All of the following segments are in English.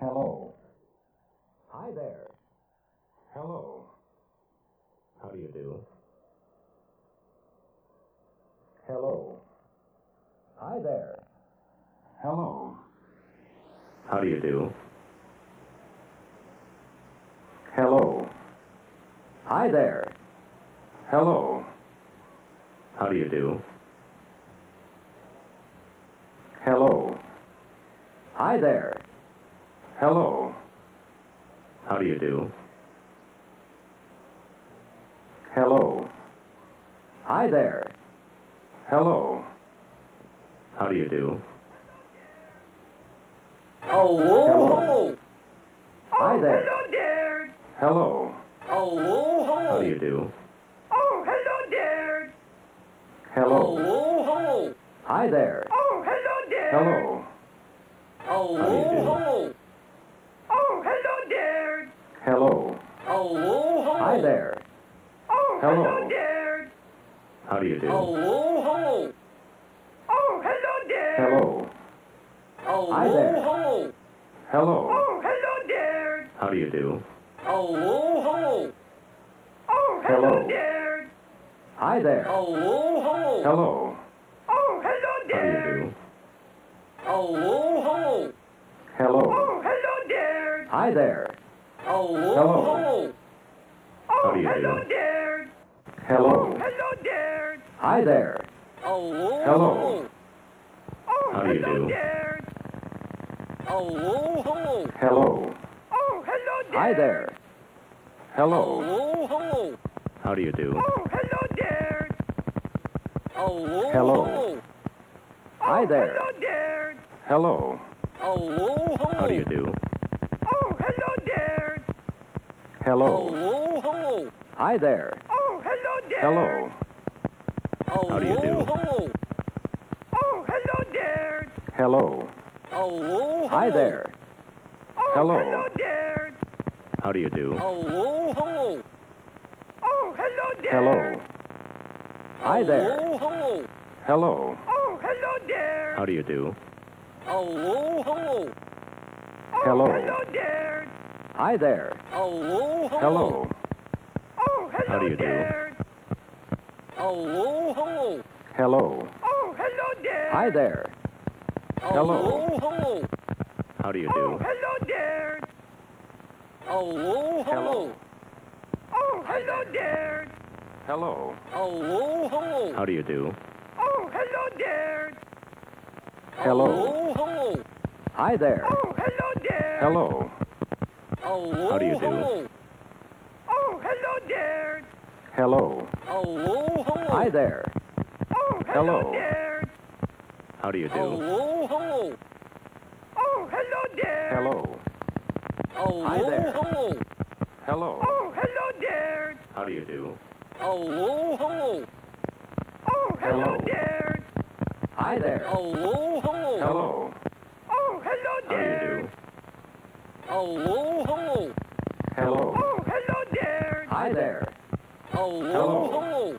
Hello. Hi there. Hello. How do you do? Hello. Hi there. Hello. How do you do? Hello. Hi there. Hello. How do you do? Hello. Hi there. Hello. How do you do? Hello. Hi there. Hello. How do you do? Oh, whoa. Hi there. Hello there. Hello. Oh, whoa. How do you do? Oh, hello there. Oh, Hello. whoa. Hi there. Oh, hello there. Hello. Oh, How do you do? whoa. Oh, hello there. Hello. Oh, whoa. Hi there. Oh, Hello. hello there. How do you do? Oh, whoa. Oh, hello there. Hello. Oh, Hi there. whoa. Hello. Oh, hello there. How do you do? Oh, whoa. Oh, Hello. hello there. Hi there. Oh, whoa. Hello. Oh, hello How do there. you do? Oh, whoa. Hello. Oh, hello there. Hi there. Oh, Hello. Oh, hello there. Hello. Hello there. Hi there. Oh, whoa. Hello. Oh, How do you hello do? there. Oh, whoa. Hello. Oh, hello there. Hi there. Hello. whoa. How do you do? Oh, hello there. Oh, whoa. Hello. Hi there. Hello there. Hello. Oh, whoa. How do you do? Oh, hello there. Oh, Hello. Oh, whoa. Hi there. Oh, hello there. Hello. Oh, How do you do? whoa. Oh, hello there. Hello. Oh, whoa. Hi there. Oh, Hello. hello there. How do you do? Oh, whoa. Oh, hello there. Hello. Hi oh, there. Whoa. Hello. Oh, hello there. How do you do? Oh, whoa. Oh, Hello. hello there. Hi there. Oh, whoa. Hello. Oh, hello How do you there. Oh, whoa. Hello. Oh, hello there. Hi there. Oh, Hello. whoa. How do you Oh, do? hello there. Oh, whoa. Hello. Oh, hello there. Hello. Oh, whoa. How do you do? Oh, hello there. Hello. Whoa. Hi there. Oh, hello there. Hello. Oh, How do you do? Oh, hello there. Hello. Oh, whoa. Hi there. Oh, hello Hello. there. How do you Oh, do? whoa. Oh, hello there. Hello. Oh, Hi there. whoa. Hello. Oh, hello there. How do you do? Oh, whoa. Oh, oh, hello Hello. there. Hi there. Oh, whoa. Hello. Oh, hello How do you there. do? Oh, whoa. Hello. Oh, hello there. Hi there. Oh, Hello. Oh, oh. whoa.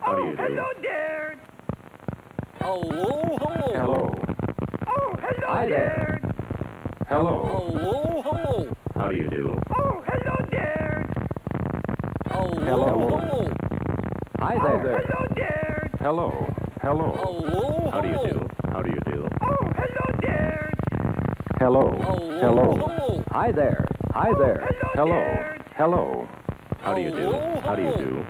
How do Oh, you do? hello there. Oh, whoa. Hello. Oh, hello Hi there. Hello. Oh, whoa. How do you do? Oh, hello there. Oh, Hello. whoa. Hi Oh, there. hello there. Hello. Hello. Oh, whoa. How do you do? How do you do? Oh, hello. Hello. Oh, Hello. whoa. Hi there. Hi there. Hello. Hello. How do you do? How do you do?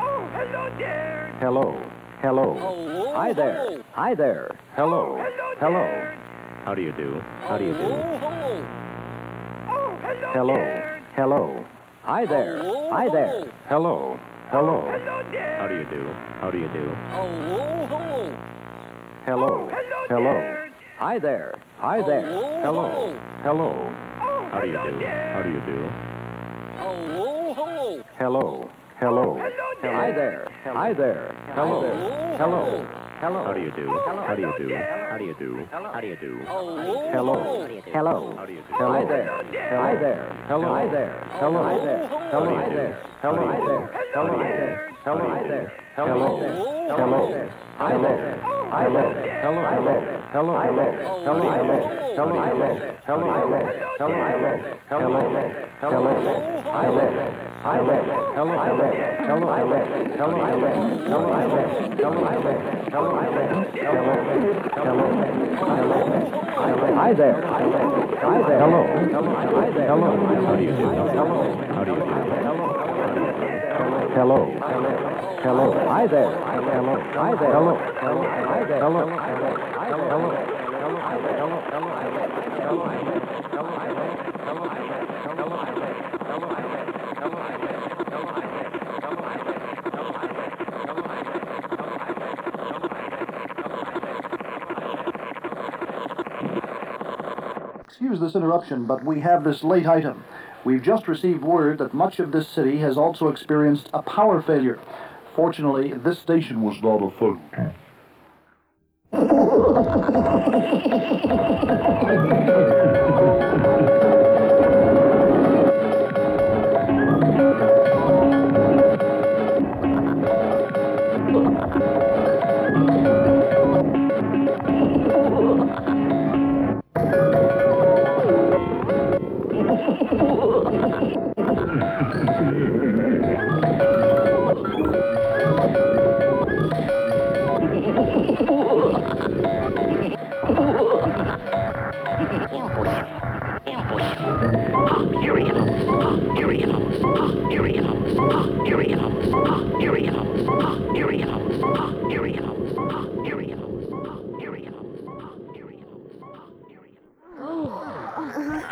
Oh, hello there. Hello. Hello. Oh. Hi there. Hi there. Hello. Hello Hello. How do you do? How do you do? Oh, hello Hello. Hello. Hi there. Oh, Hi there. Hello. Hello. Hello. How do you do? How do you do? Oh. Hello. Hello Hello. there. Hi oh, there. Hi there. Hello. Hello. Oh, How do you do? there. How do you do? Oh, whoa. Hello. Hello. Hello oh, there. Hi there. Hi there. Hello. Hi. Hello. Hello. How do you do? How do you do? How do you do? How do you do? Oh, whoa. Hello. Hello. How do you do? Hello. Hi there. Hi there. Hello. Hi there. Hello. Hi there. Hello. Hi there. Hello. Hi there. Hello How do you there. do? Hello. Hello. Hello. Hello. Hello. Hello. Hello. Hello. Hello. Hello. Hello. Hello. Hello. Hello. Hello. Hi there. Hi there. Hello. Hello. How do you do? Hello. How do you do? Hello. Hello. Hi there. Hello. Hi there. Hello. Hello. Hi there. Hello. Hello. Hello. Excuse this interruption, but we have this late item. We've just received word that much of this city has also experienced a power failure. Fortunately, this station was not affected. Oh,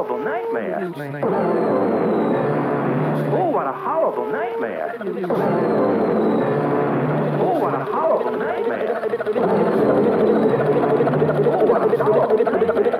Oh, what a horrible nightmare. Oh, what a horrible nightmare. Oh, what a horrible nightmare.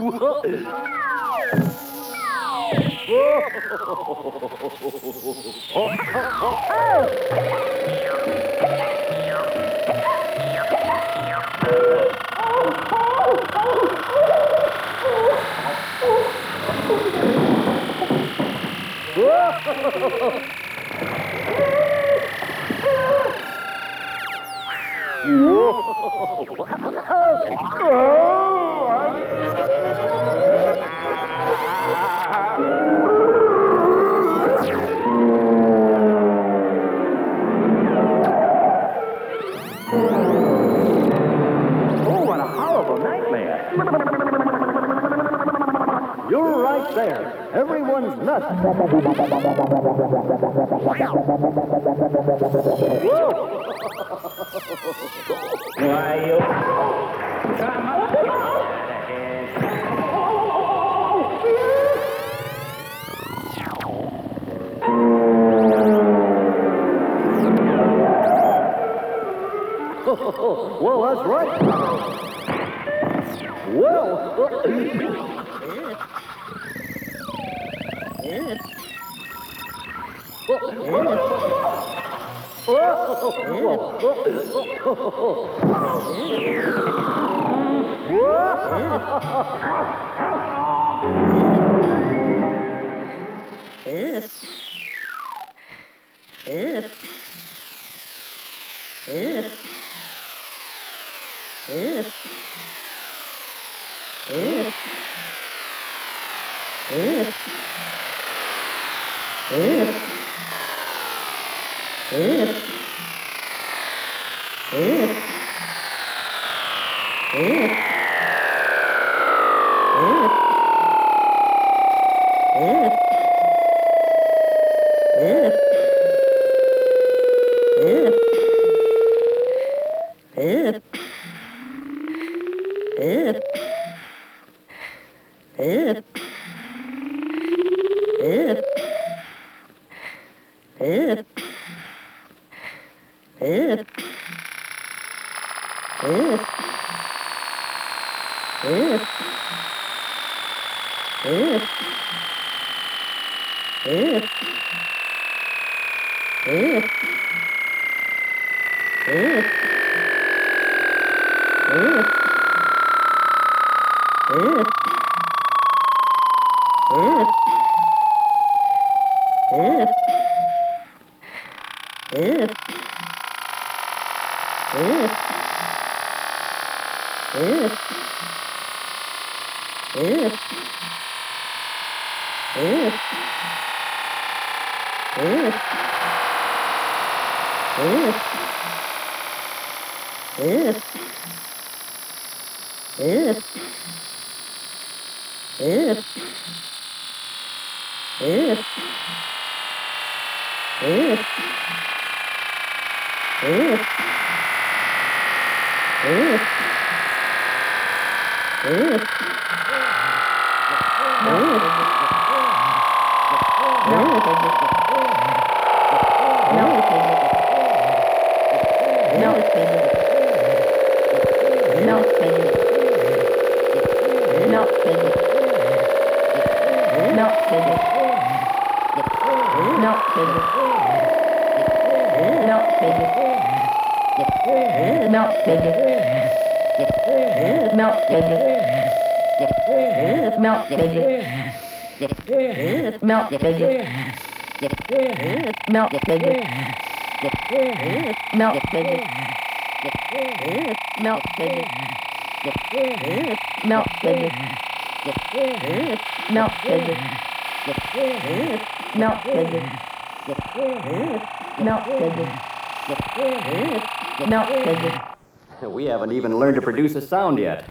Oh, there. Everyone's nuts. Why, Oh! Hum. Hum. Mm. Mm. Mm. Mm. No, baby. No, baby. No, baby. No, baby. No, baby. No, baby. Melt, baby. Melt, baby. Melt, baby. Melt, baby. Melt, baby. We haven't even learned to produce a sound yet.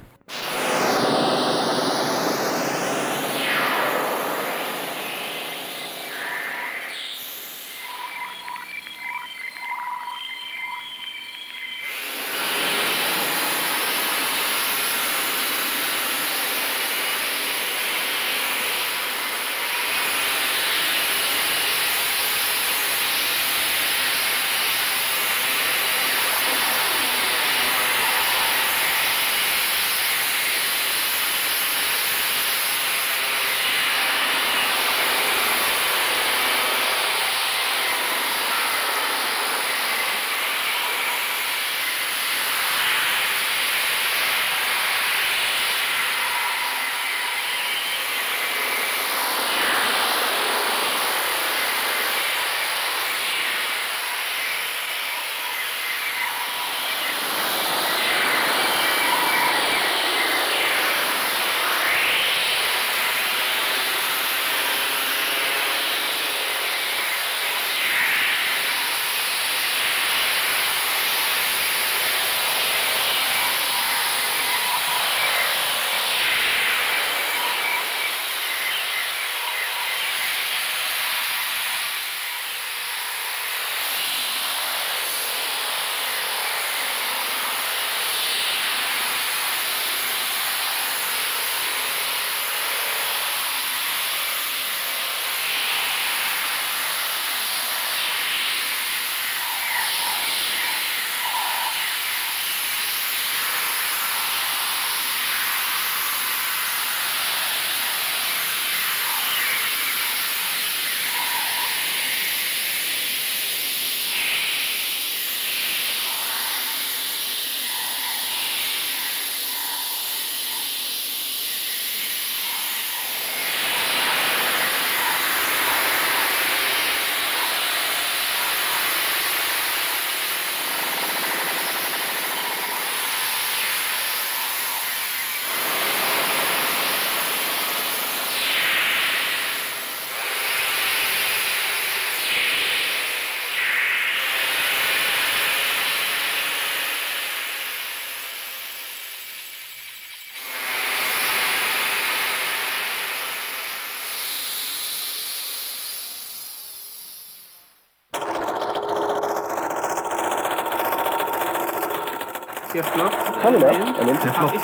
Sehr flott. Coming up, Nein. an empty Hab ich.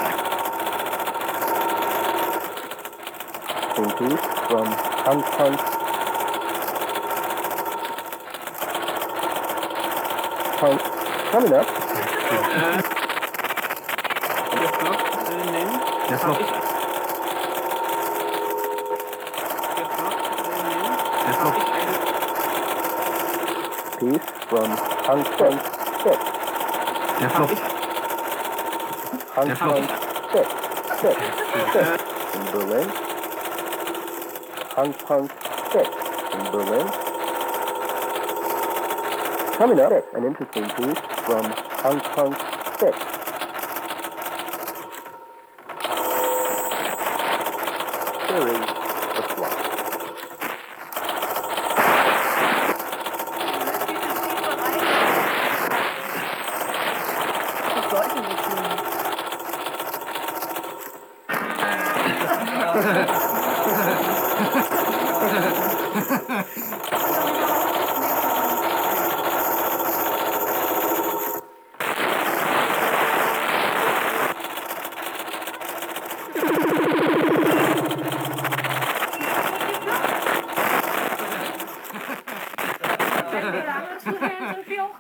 piece from Hong Kong. Hong, coming up, Äh, sehr flott. Nein. Der Hab Flop. ich. Sehr flott. Äh, nein. Der äh, Hab Flop. ich eine. piece from Hong Kong. Six, Der Flop. Hong Kong. Six, six, six in Berlin. Hong Kong. Six in Berlin. Coming up, an interesting piece from Hong Kong.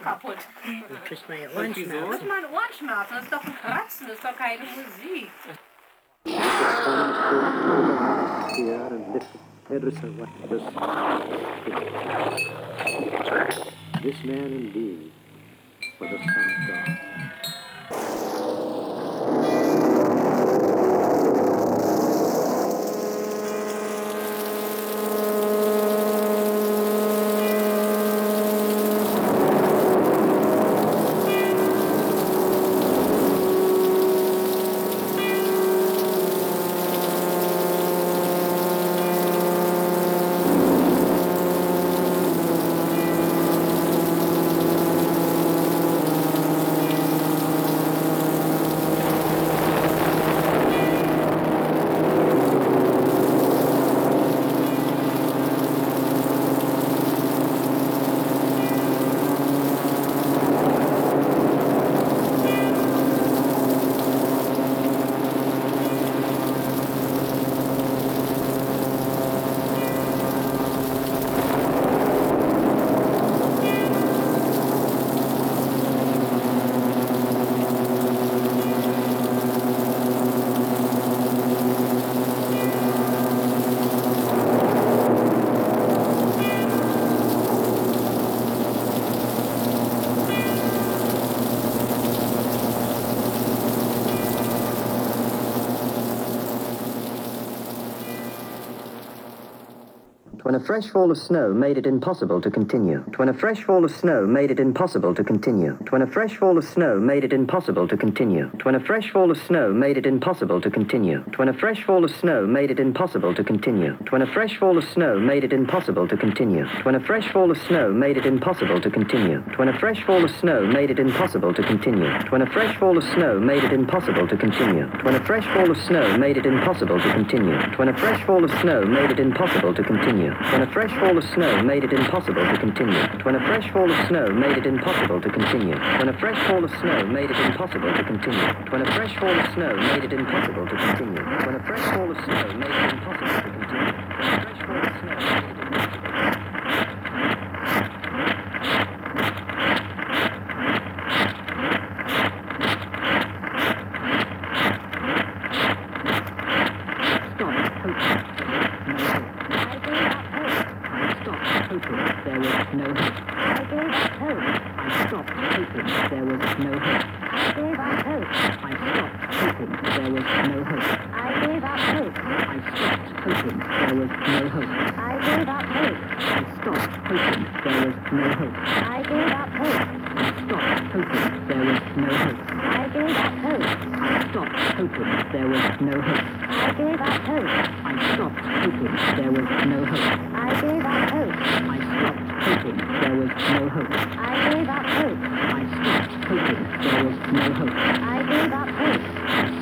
Kaputt. Das kriegt man ja? Ohrenschmerzen. Das ist meine Ohrenschmerzen. Das ist doch ein Kratzen, das ist doch keine Musik. This man indeed was a son of God. Fresh fall of snow made it impossible to continue. When a fresh fall of snow made it impossible to continue. When a fresh fall of snow made it impossible to continue. When a fresh fall of snow made it impossible to continue. When a fresh fall of snow made it impossible to continue. When a fresh fall of snow made it impossible to continue. When a fresh fall of snow made it impossible to continue. When a fresh fall of snow made it impossible to continue. When a fresh fall of snow made it impossible to continue. When a fresh fall of snow made it impossible to continue. When a fresh fall of snow made it impossible to continue. When a fresh fall of snow made it impossible to continue. When a fresh fall of snow made it impossible to continue. When a fresh fall of snow made it impossible to continue. When a fresh fall of snow made it impossible to continue. When a fresh fall of snow made it impossible to continue. When a fresh fall of snow I gave up hope. I stopped hoping there was no hope. I gave up hope. I stopped hoping there was no hope. I gave up hope. I stopped hoping there was no hope. I gave up hope. I stopped hoping there was no hope. I gave up hope. I stopped hoping there was no hope. I gave up hope.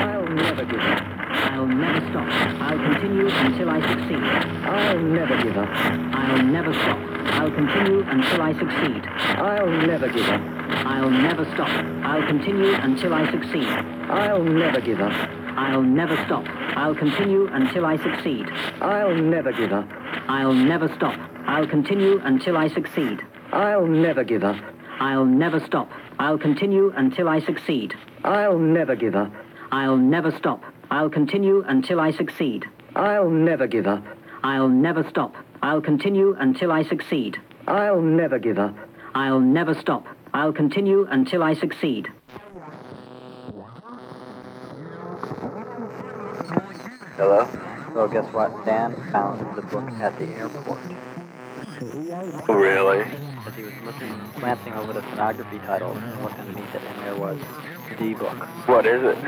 I'll never give up. I'll never stop. I'll continue until I succeed. I'll never give up. I'll never stop. I'll continue until I succeed. I'll never give up. I'll never stop. I'll continue until I succeed. I'll never give up. I'll never stop. I'll continue until I succeed. I'll never give up. I'll never stop. I'll continue until I succeed. I'll never give up. I'll never stop. I'll continue until I succeed. I'll never give up. I'll never stop. I'll continue until I succeed. I'll never give up. I'll never stop. I'll continue until I succeed. I'll never give up. I'll never stop. I'll continue until I succeed. Hello? So guess what? Dan found the book at the airport. Oh, really? As he was looking, glancing over the photography title and looked underneath it, and there was the book. What is it?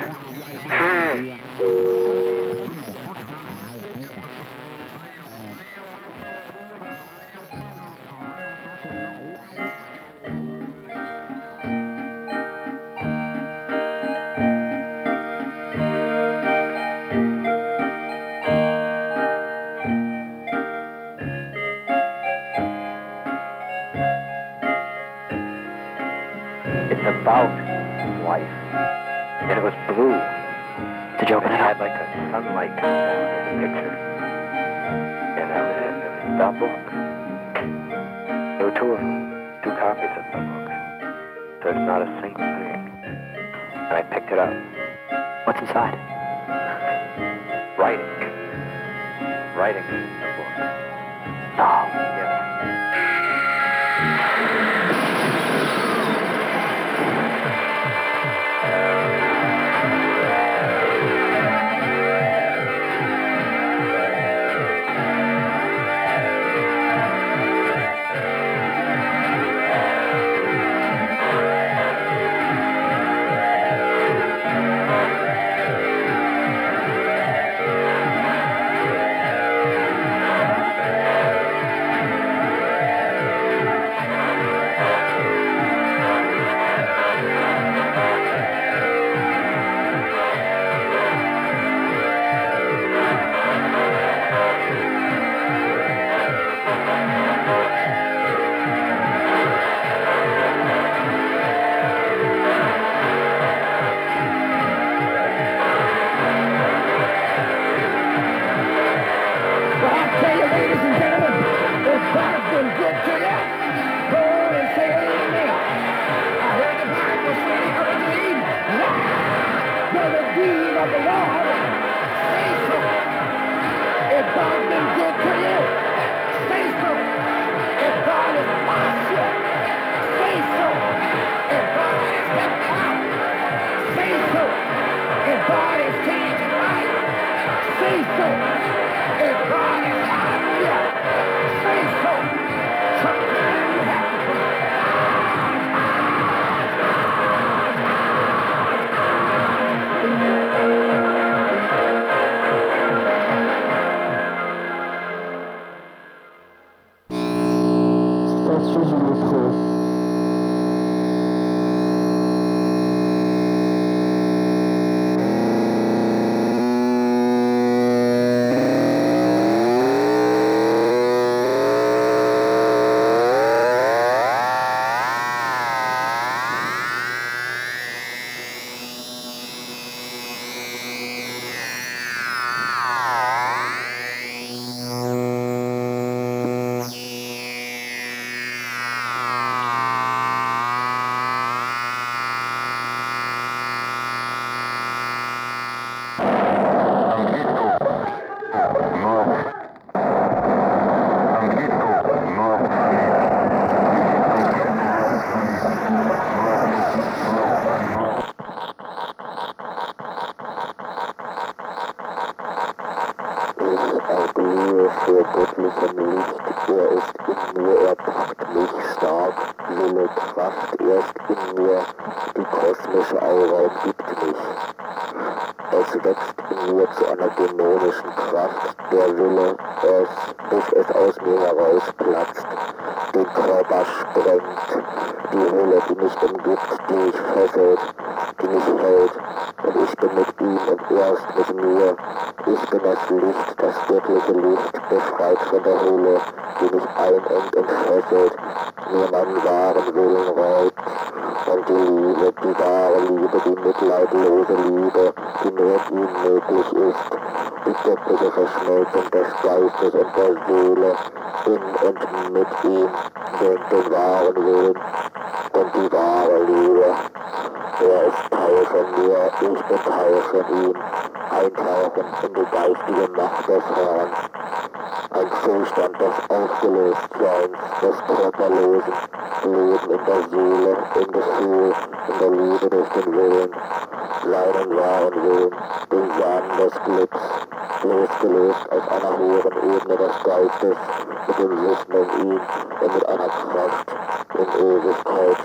It's about life. And it was blue. Did you open It it had like a sunlight come down in the picture. And that was was the book. There were two of them. Two copies of the book. So it's not a single thing. And I picked it up. What's inside? Writing. Writing in the book. No. Möglich ist, die göttliche Verschmelzung des Geistes und der Seele, in und mit ihm, bringt den wahren Willen und die wahre Liebe. Er ist Teil von mir, ich bin Teil von ihm. Eintauchen in die geistige Macht des Herrn. Ein Zustand des Aufgelöstseins, des Körperlosen, Leben in der Seele, im Gefühl, in der Liebe durch den Willen, seinen wahren Willen, den Samen des Glücks, losgelöst aus einer höheren Ebene des Geistes, mit dem Wissen um ihn und mit einer Kraft in Ewigkeit.